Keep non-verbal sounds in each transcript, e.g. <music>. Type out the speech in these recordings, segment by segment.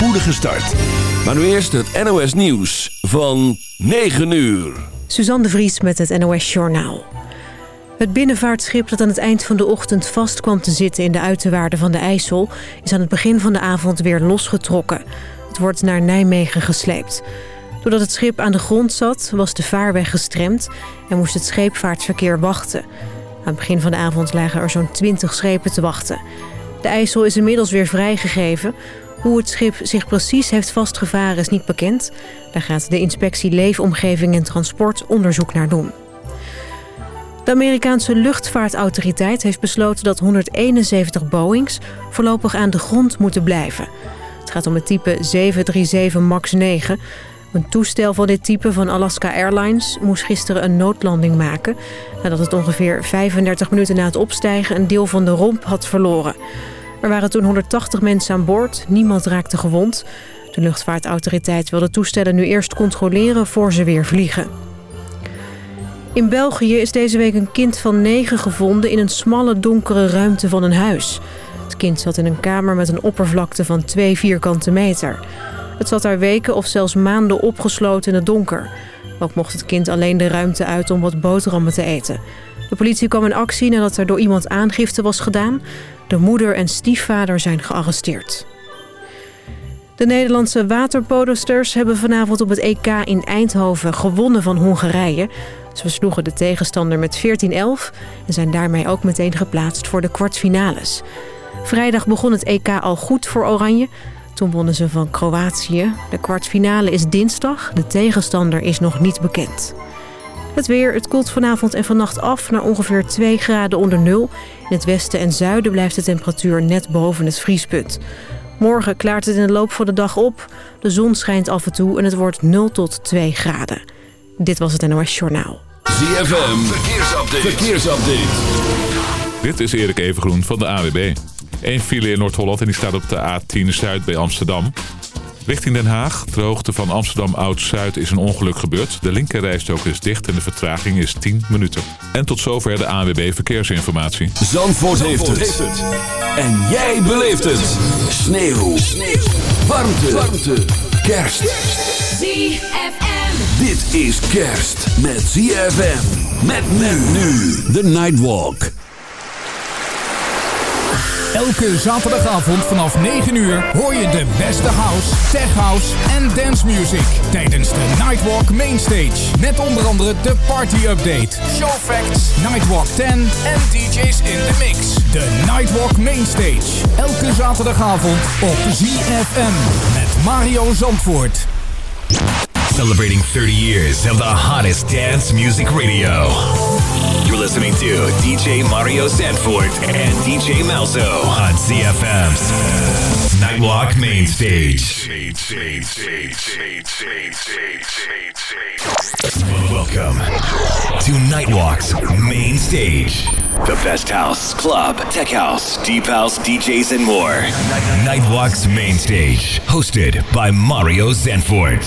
spoedige start. Maar nu eerst het NOS Nieuws van 9 uur. Suzanne de Vries met het NOS Journaal. Het binnenvaartschip dat aan het eind van de ochtend vast kwam te zitten... in de uiterwaarden van de IJssel... is aan het begin van de avond weer losgetrokken. Het wordt naar Nijmegen gesleept. Doordat het schip aan de grond zat, was de vaarweg gestremd... en moest het scheepvaartverkeer wachten. Aan het begin van de avond lagen er zo'n 20 schepen te wachten. De IJssel is inmiddels weer vrijgegeven... Hoe het schip zich precies heeft vastgevaren is niet bekend. Daar gaat de inspectie Leefomgeving en Transport onderzoek naar doen. De Amerikaanse luchtvaartautoriteit heeft besloten dat 171 Boeings voorlopig aan de grond moeten blijven. Het gaat om het type 737 MAX 9. Een toestel van dit type van Alaska Airlines moest gisteren een noodlanding maken... nadat het ongeveer 35 minuten na het opstijgen een deel van de romp had verloren. Er waren toen 180 mensen aan boord, niemand raakte gewond. De luchtvaartautoriteit wil de toestellen nu eerst controleren voor ze weer vliegen. In België is deze week een kind van negen gevonden in een smalle donkere ruimte van een huis. Het kind zat in een kamer met een oppervlakte van twee vierkante meter. Het zat daar weken of zelfs maanden opgesloten in het donker. Ook mocht het kind alleen de ruimte uit om wat boterhammen te eten. De politie kwam in actie nadat er door iemand aangifte was gedaan. De moeder en stiefvader zijn gearresteerd. De Nederlandse waterpodosters hebben vanavond op het EK in Eindhoven gewonnen van Hongarije. Ze versloegen de tegenstander met 14-11 en zijn daarmee ook meteen geplaatst voor de kwartfinales. Vrijdag begon het EK al goed voor Oranje. Toen wonnen ze van Kroatië. De kwartfinale is dinsdag. De tegenstander is nog niet bekend. Het weer, het koelt vanavond en vannacht af naar ongeveer 2 graden onder nul. In het westen en zuiden blijft de temperatuur net boven het vriespunt. Morgen klaart het in de loop van de dag op. De zon schijnt af en toe en het wordt 0 tot 2 graden. Dit was het NOS Journaal. ZFM, verkeersupdate. verkeersupdate. Dit is Erik Evengroen van de AWB. Eén file in Noord-Holland en die staat op de A10 Zuid bij Amsterdam. Richting Den Haag, de hoogte van Amsterdam Oud-Zuid, is een ongeluk gebeurd. De linkerrijstok is dicht en de vertraging is 10 minuten. En tot zover de ANWB Verkeersinformatie. Zandvoort, heeft, het. En jij beleeft het. Sneeuw. Sneeuw. Warmte. Warmte. Kerst. ZFM. Dit is kerst met ZFM. Met men nu. The Nightwalk. Elke zaterdagavond vanaf 9 uur hoor je de beste house, tech house en dance music tijdens de Nightwalk Mainstage. Met onder andere de party update, show facts, Nightwalk 10 en DJ's in the mix. De Nightwalk Mainstage. Elke zaterdagavond op ZFM met Mario Zandvoort. Celebrating 30 years of the hottest dance music radio. Listening to DJ Mario Sanford and DJ Malzo on CFM's Nightwalk Main Stage. Welcome to Nightwalk's Main Stage. The best house, club, tech house, deep house, DJs, and more. Nightwalk's Main Stage, hosted by Mario Sanford.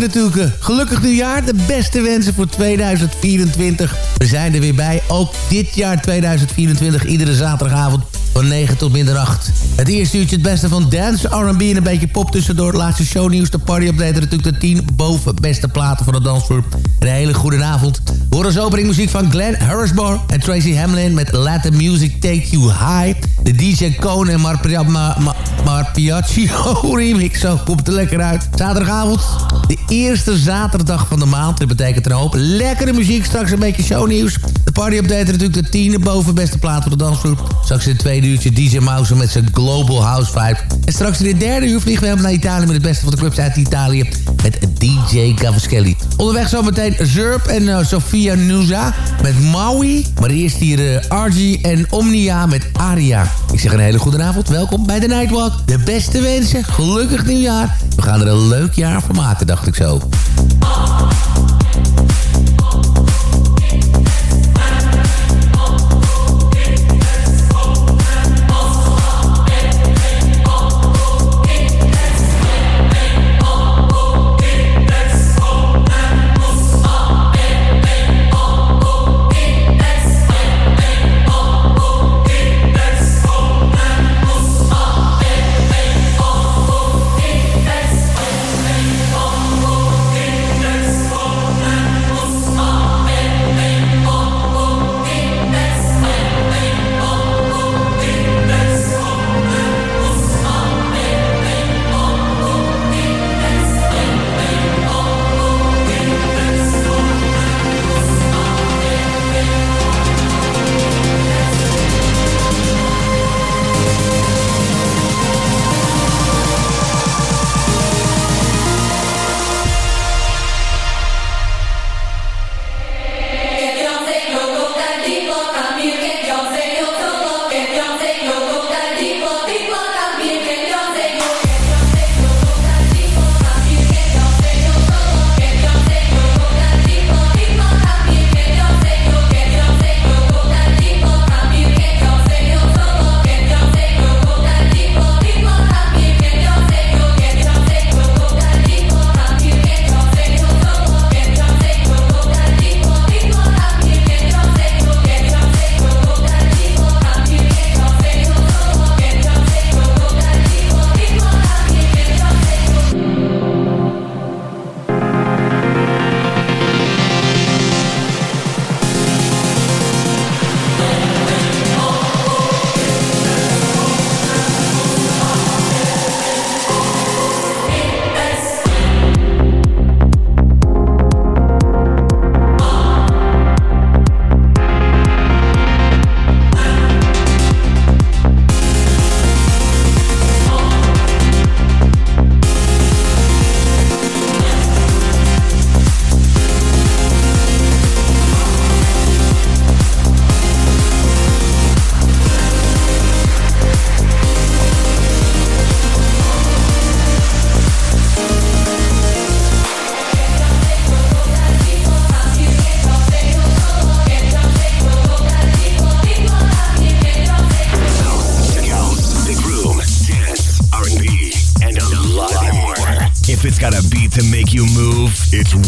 Avond natuurlijk. Gelukkig nieuwjaar. De beste wensen voor 2024. We zijn er weer bij. Ook dit jaar 2024. Iedere zaterdagavond van 9 tot middernacht. Het eerste uurtje het beste van dance, R&B en een beetje pop tussendoor. Laatste shownieuws, de party update natuurlijk de 10 boven beste platen van de dansvloer. Een hele goede avond. We horen zo muziek van Glenn Harrisbar en Tracy Hamlin met Let the Music Take You High. De DJ Cone en Marpiaccio <laughs> remix. Zo komt er lekker uit. Zaterdagavond, de eerste zaterdag van de maand. Dat betekent een hoop lekkere muziek. Straks een beetje shownieuws. De party update natuurlijk de 10 boven beste platen van de dansvloer. Straks in het tweede uurtje DJ Mouse met zijn Global House vibe. En straks in het derde uur vliegen we helemaal naar Italië... met het beste van de clubs uit Italië met DJ Cavaschelli. Onderweg zometeen Zurp en uh, Sofia Nuza met Maui. Maar eerst hier uh, en Omnia met Aria. Ik zeg een hele goede avond. Welkom bij de Nightwalk. De beste wensen. Gelukkig nieuwjaar. We gaan er een leuk jaar van maken, dacht ik zo.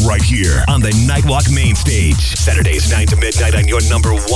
right here on the Nightwalk main stage. Saturdays 9 to midnight on your number one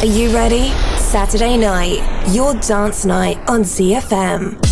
are you ready? Saturday night, your dance night on ZFM.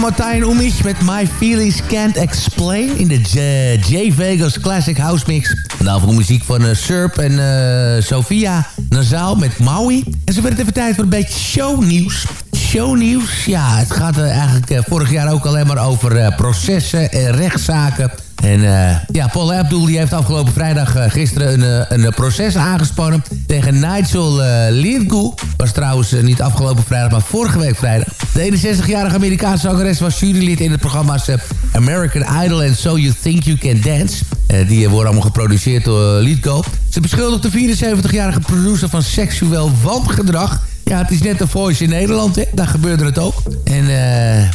Martijn Oemich met My Feelings Can't Explain... in de J, Vegas Classic House Mix. Daarvoor muziek van uh, en uh, Sofia Nazaal met Maui. En zo werd het even tijd voor een beetje shownieuws. Shownieuws, ja, het gaat uh, eigenlijk vorig jaar ook alleen maar over processen en rechtszaken En ja, Paul Abdul die heeft afgelopen vrijdag gisteren een, een proces aangespannen tegen Nigel uh, Was trouwens niet afgelopen vrijdag, maar vorige week vrijdag. De 61-jarige Amerikaanse zangeres was jurylid in het programma's American Idol en So You Think You Can Dance. die worden allemaal geproduceerd door Lidgo. Ze beschuldigt de 74-jarige producer van seksueel wangedrag ja, het is net de Voice in Nederland. Daar gebeurde het ook. En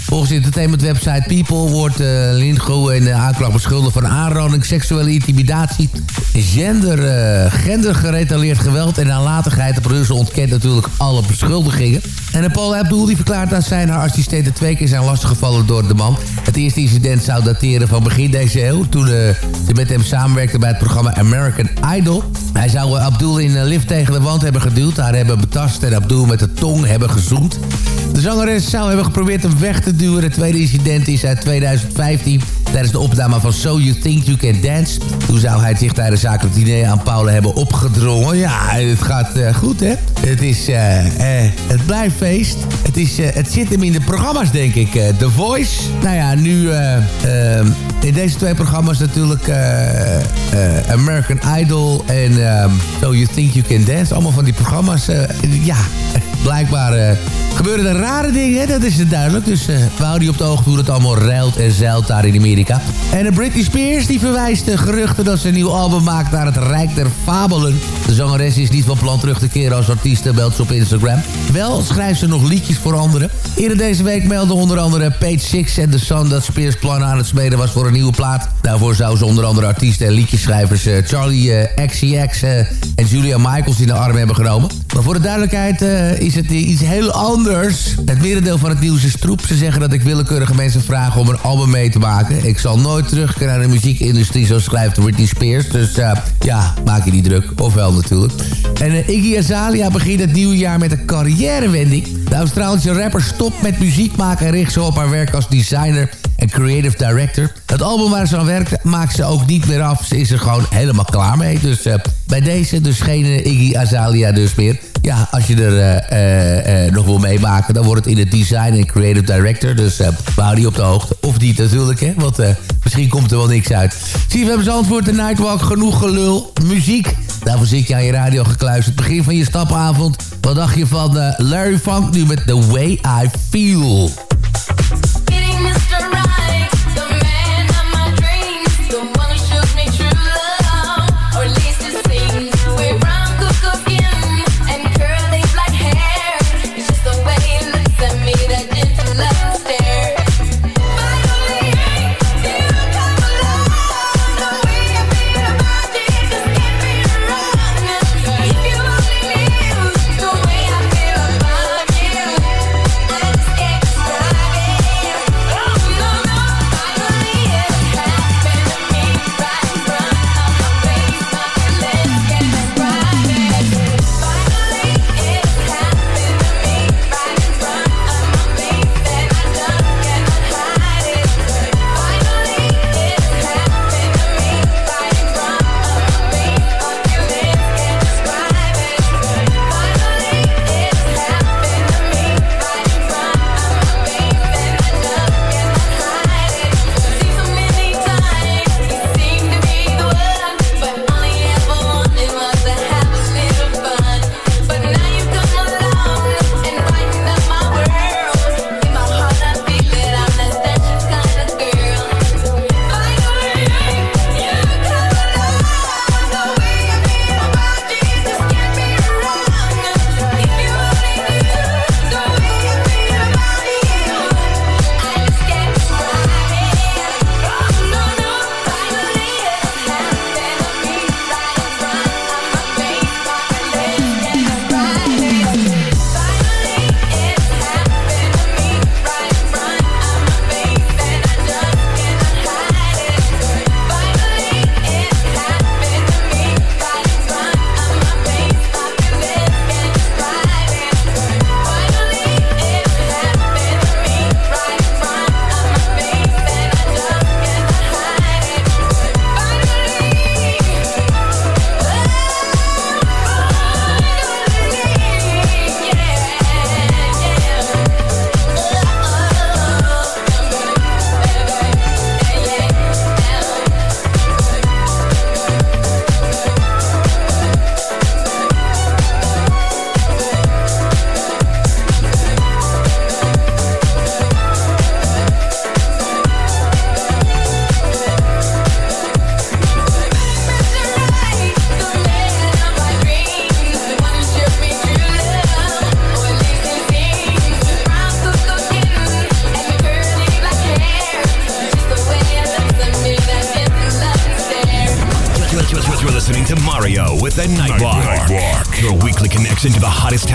volgens entertainmentwebsite People wordt uh, Lindgo in de aanklacht beschuldigd van aanranding, seksuele intimidatie, gender, uh, geweld en nalatigheid. De producer ontkent natuurlijk alle beschuldigingen. En Paul Abdul die verklaart dat zijn haar assistenten twee keer zijn lastiggevallen door de man. Het eerste incident zou dateren van begin deze eeuw, toen ze met hem samenwerkte bij het programma American Idol. Hij zou Abdul in een lift tegen de wand hebben geduwd, daar hebben betast en Abdul met de tong hebben gezoend. De zangeres zou hebben geprobeerd hem weg te duwen. Het tweede incident is uit 2015 tijdens de opname van So You Think You Can Dance. Toen zou hij zich tijdens zakelijk diner aan Paula hebben opgedrongen. Ja, het gaat uh, goed, hè? Het, is, uh, uh, het blijft feest. Het, is, het zit hem in de programma's, denk ik. The Voice. Nou ja, nu in deze twee programma's natuurlijk American Idol en So You Think You Can Dance. Allemaal van die programma's. ja, blijkbaar gebeuren er rare dingen, dat is het duidelijk. Dus uh, we houden je op de hoogte hoe het allemaal ruilt en zeilt daar in Amerika. En Britney Spears die verwijst de geruchten dat ze een nieuw album maakt naar het Rijk der Fabelen. De zangeres is niet van plan terug te keren als artiest, meldt ze op Instagram. Wel schrijft ze nog liedjes voor anderen. Eerder deze week meldde onder andere Page Six en The Sun dat Spears plannen aan het smeden was voor een nieuwe plaat. Daarvoor zou ze onder andere artiesten en liedjeschrijvers Charlie XCX en Julia Michaels in de arm hebben genomen. Maar voor de duidelijkheid is het iets heel anders het merendeel van het nieuws is troep. Ze zeggen dat ik willekeurige mensen vraag om een album mee te maken. Ik zal nooit terug naar de muziekindustrie, zo schrijft Britney Spears. Dus uh, ja, maak je niet druk. Ofwel natuurlijk. En uh, Iggy Azalea begint het nieuwe jaar met een carrièrewending. De Australische rapper stopt met muziek maken en richt zich op haar werk als designer creative director. Het album waar ze aan werkt maakt ze ook niet meer af. Ze is er gewoon helemaal klaar mee. Dus uh, bij deze dus geen Iggy Azalea dus meer ja, als je er uh, uh, nog wil meemaken, dan wordt het in het design en creative director. Dus we houden die op de hoogte. Of niet natuurlijk, hè. Want misschien komt er wel niks uit. Zie je, we hebben antwoord de Nightwalk. Genoeg gelul. Muziek. Daarvoor zit je aan je radio gekluisterd. Begin van je stapavond. Wat dacht je van Larry Funk nu met The Way I Feel?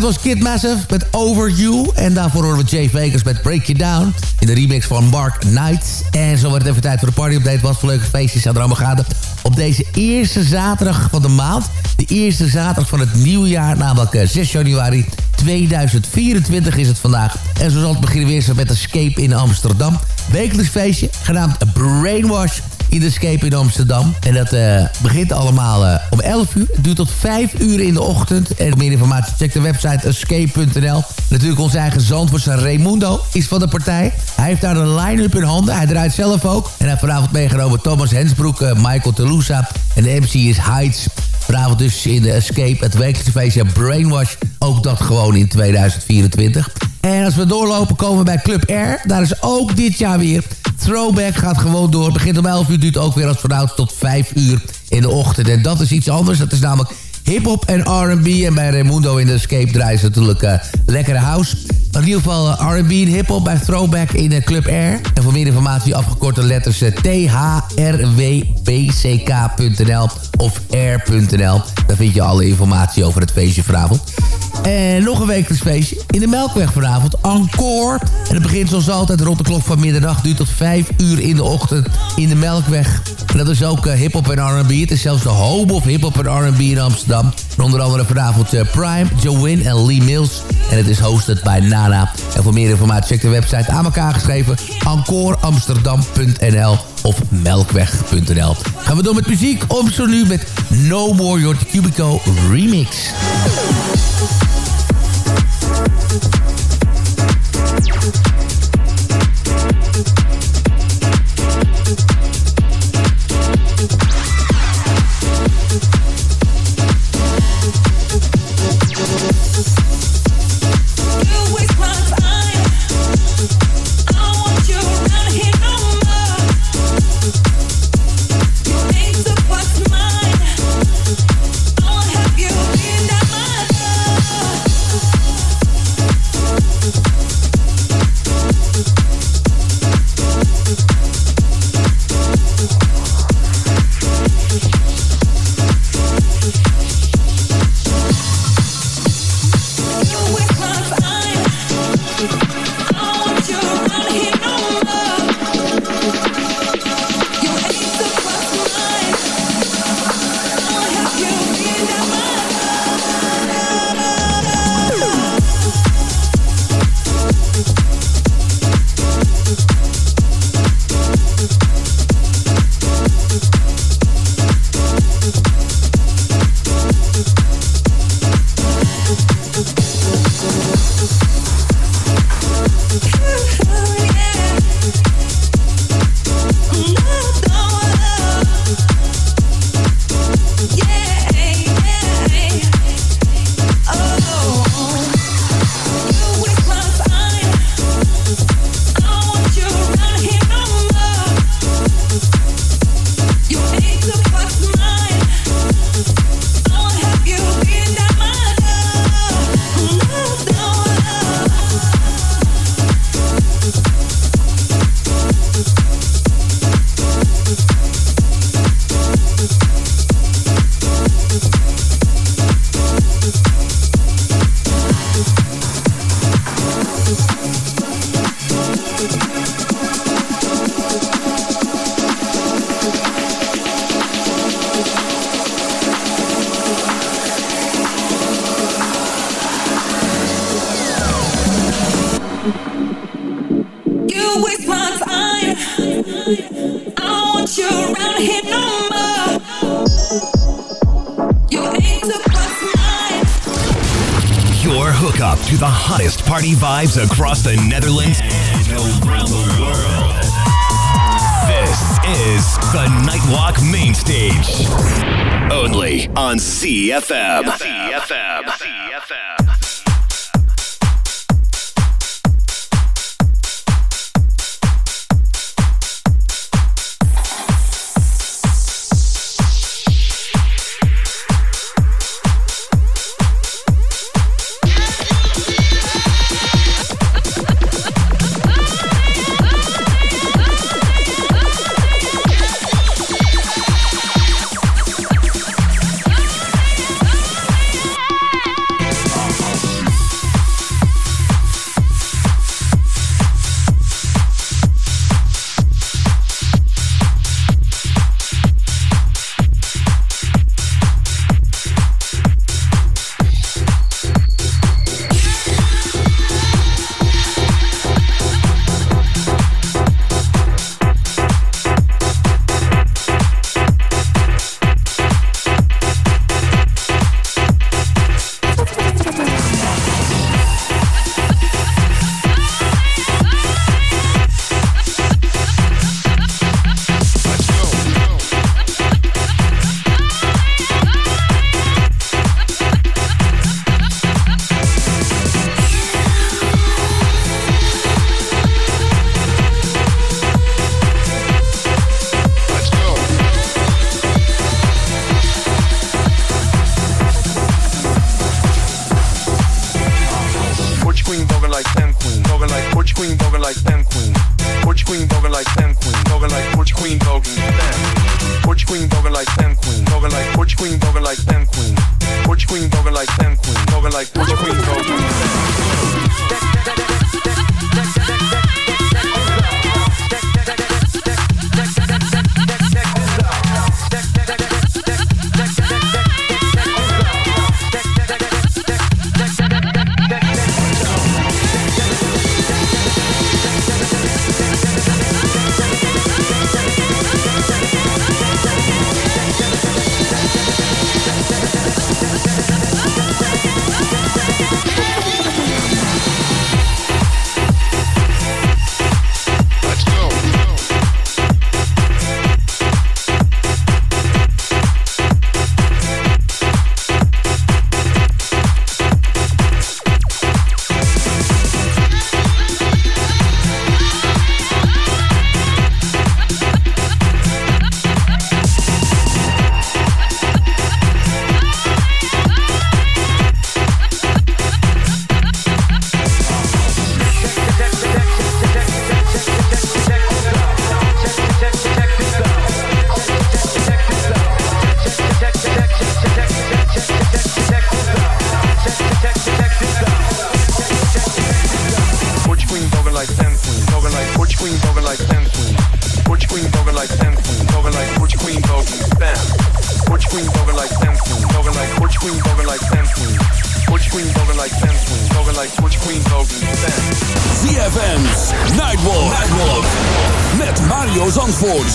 Dat was Kid Massive met Over You. En daarvoor horen we Jay Vegas met Break You Down. In de remix van Mark Knight. En zo wordt het even tijd voor de party-update. Wat voor leuke feestjes aan er allemaal gaande. Op deze eerste zaterdag van de maand. De eerste zaterdag van het nieuwjaar. Namelijk 6 eh, januari 2024 is het vandaag. En zo zal het beginnen weer met Escape in Amsterdam. Wekelijks feestje genaamd Brainwash in de Escape in Amsterdam. En dat uh, begint allemaal uh, om 11 uur. Het duurt tot 5 uur in de ochtend. En meer informatie check de website escape.nl. Natuurlijk onze eigen zandvoortse Raimundo is van de partij. Hij heeft daar de line-up in handen. Hij draait zelf ook. En hij heeft vanavond meegenomen Thomas Hensbroek, Michael Telusa. En de MC is Heights. Vanavond dus in de Escape, het wekelijkse feestje Brainwash. Ook dat gewoon in 2024. En als we doorlopen komen we bij Club R. Daar is ook dit jaar weer Throwback gaat gewoon door. Begint om 11 uur, duurt ook weer als vanouds tot 5 uur in de ochtend. En dat is iets anders. Dat is namelijk hip-hop en RB. En bij Raimundo in de Escape draaien ze natuurlijk uh, lekkere house. In ieder geval uh, RB en hip-hop bij Throwback in de Club R. En voor meer informatie afgekorte letters uh, thrwbck.nl of r.nl. Daar vind je alle informatie over het feestje vanavond. En nog een wekelijks feestje in de Melkweg vanavond. Encore. En het begint zoals altijd rond de klok van middernacht. Duurt tot 5 uur in de ochtend in de Melkweg. En dat is ook uh, hip-hop en RB. Het is zelfs de home of hip-hop en RB in Amsterdam. Onder andere vanavond uh, Prime, Joe en Lee Mills. En het is hosted bij Nana. En voor meer informatie check de website aan elkaar geschreven. encoreamsterdam.nl of melkweg.nl. Gaan we door met muziek. Om zo nu met No More Your Cubico Remix.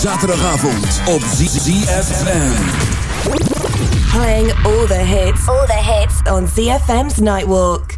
zaterdagavond op ZFM. Playing all the hits, all the hits on ZFM's Nightwalk.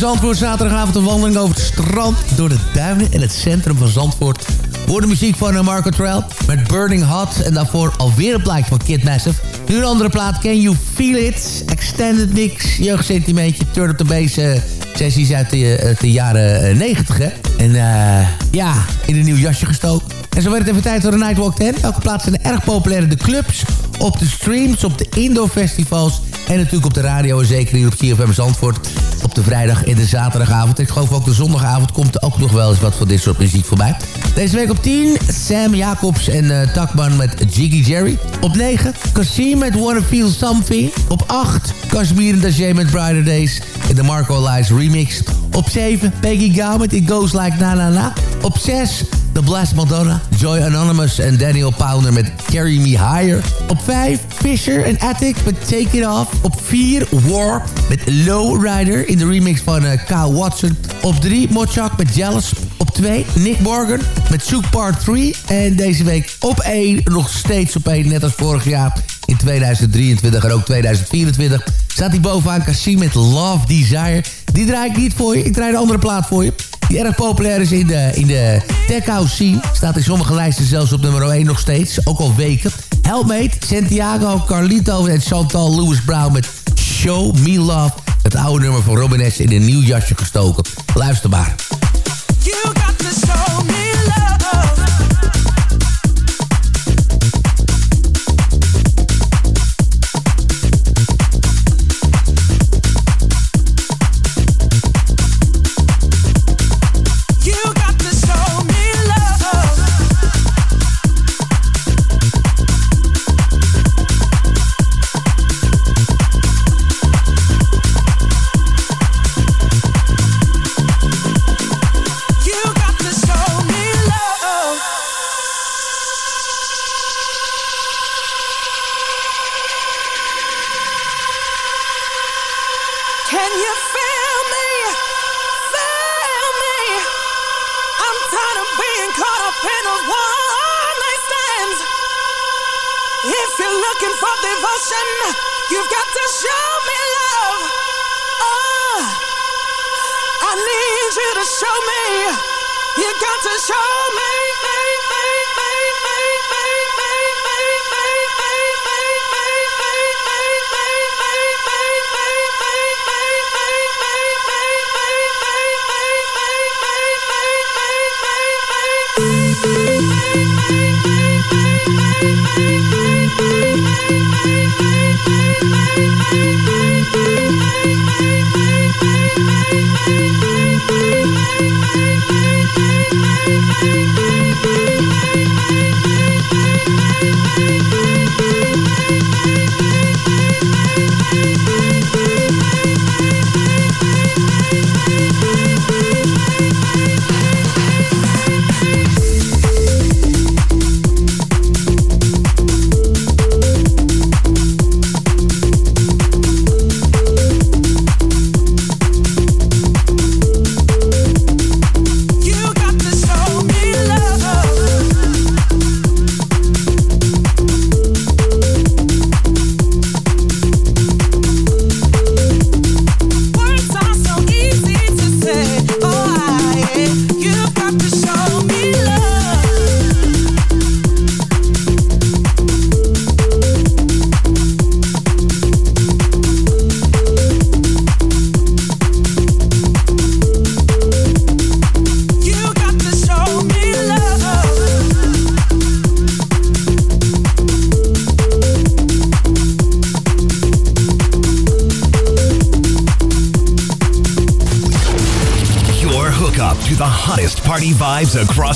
Zandvoort. Zaterdagavond een wandeling over het strand, door de duinen en het centrum van Zandvoort. Voor de muziek van eh, Marco Trail met Burning Hot. En daarvoor alweer een plaatje van Kid Massive. Nu een andere plaat, Can You Feel It? Extended Mix, jeugdsentimentje, Turn Up The Bass uh, sessies uit de, de jaren 90. Hè? En ja, in een nieuw jasje gestoken. En zo werd het even tijd voor de Nightwalk 10. Elke plaats zijn erg populair in de clubs, op de streams, op de indoor festivals... en natuurlijk op de radio en zeker hier op CFM Zandvoort op de vrijdag en de zaterdagavond. Ik geloof ook de zondagavond komt er ook nog wel eens wat van dit soort muziek voorbij. Deze week op 10, Sam Jacobs en uh, Takman met Jiggy Jerry. Op 9, Kasim met Wanna Feel Something. Op 8, Kashmir en Dajé met Brighter Days in de Marco Lies remix. Op 7, Peggy Gao met It Goes Like Na Na Na. Op 6, The Blast Madonna, Joy Anonymous en Daniel Pounder met Carry Me Higher. Op 5, Fisher en Attic met Take It Off. Op 4, War met Low Rider in de remix van uh, Watson. Op 3, Mochak met Jealous. Op 2, Nick Morgan met Souk Part 3. En deze week op 1, nog steeds op 1, net als vorig jaar in 2023 en ook 2024... staat hij bovenaan Cassie met Love Desire. Die draai ik niet voor je, ik draai een andere plaat voor je die erg populair is in de, in de tech house scene. Staat in sommige lijsten zelfs op nummer 1 nog steeds, ook al weken. Helpmate, Santiago, Carlito en Chantal Lewis Brown met Show Me Love. Het oude nummer van Robin S. in een nieuw jasje gestoken. Luister maar. You got to show me. You got to show me. Thank you.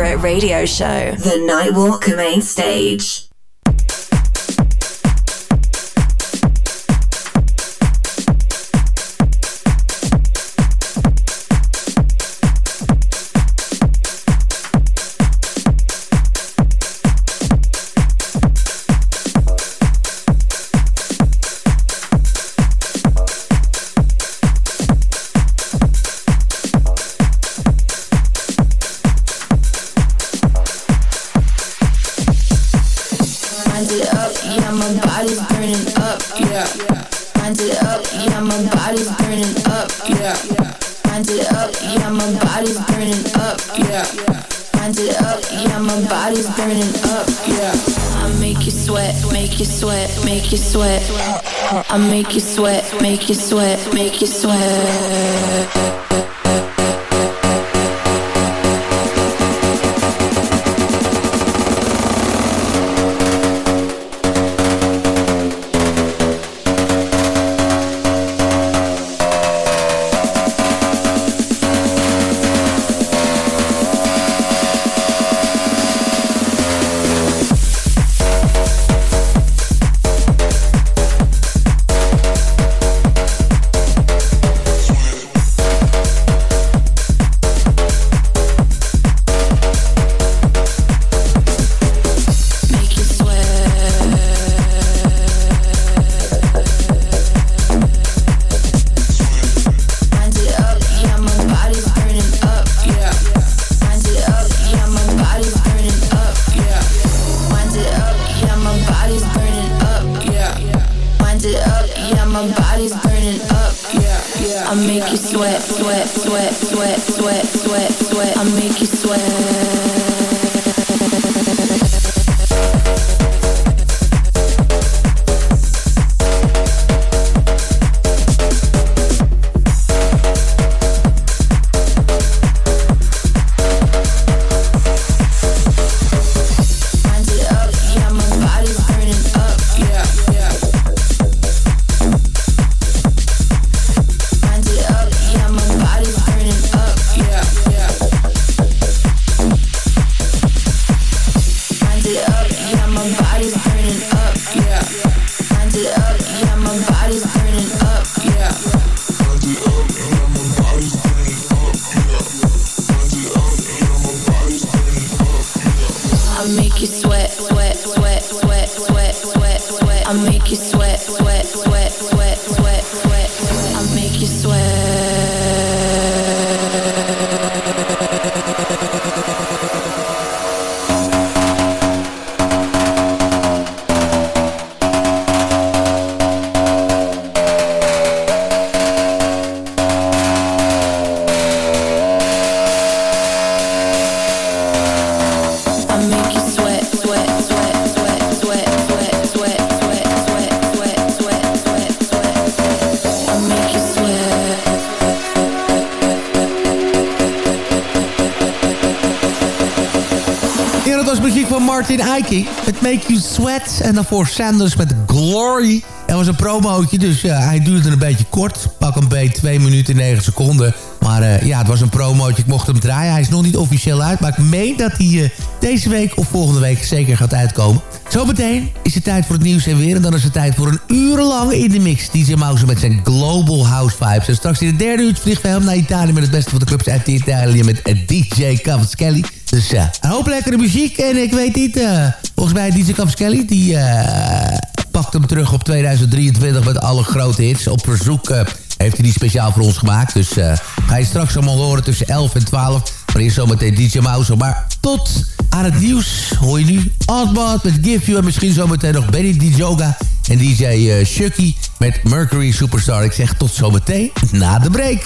favorite radio show, The Nightwalk Main Stage. make you sweat, make you sweat. Martin Eiking. Met Make You Sweat. En daarvoor Sanders met Glory. Er was een promootje, dus ja, hij duurde een beetje kort. Pak een beetje 2 minuten 9 seconden. Maar eh, ja, het was een promootje. Ik mocht hem draaien. Hij is nog niet officieel uit. Maar ik meen dat hij eh, deze week of volgende week zeker gaat uitkomen. Zometeen is het tijd voor het nieuws en weer. En dan is het tijd voor een uur lang in de mix. DJ Mouse met zijn Global House Vibes. En straks in de derde uur vliegt hij hem naar Italië... met het beste van de clubs uit Italië met eh, DJ Cavaschelli. Dus ja, een hoop lekkere muziek. En ik weet niet, volgens mij DJ Cavaschelli... die pakt hem terug op 2023 met alle grote hits. Op verzoek heeft hij die speciaal voor ons gemaakt. Dus eh, ga je straks allemaal horen tussen 11 en 12. Maar eerst zometeen DJ Mouse. Maar tot aan het nieuws hoor je nu Oddbot met Give You... en misschien zometeen nog Benny Dijoga en DJ eh, Shucky met Mercury Superstar. Ik zeg tot zometeen na de break.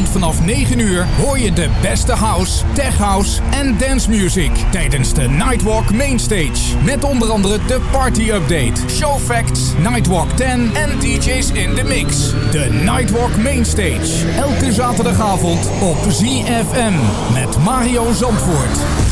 Vanaf 9 uur hoor je de beste house, tech house en dance music tijdens de Nightwalk Mainstage. Met onder andere de Party Update, Show Facts, Nightwalk 10 en DJ's in the mix. De Nightwalk Mainstage. Elke zaterdagavond op ZFM met Mario Zandvoort.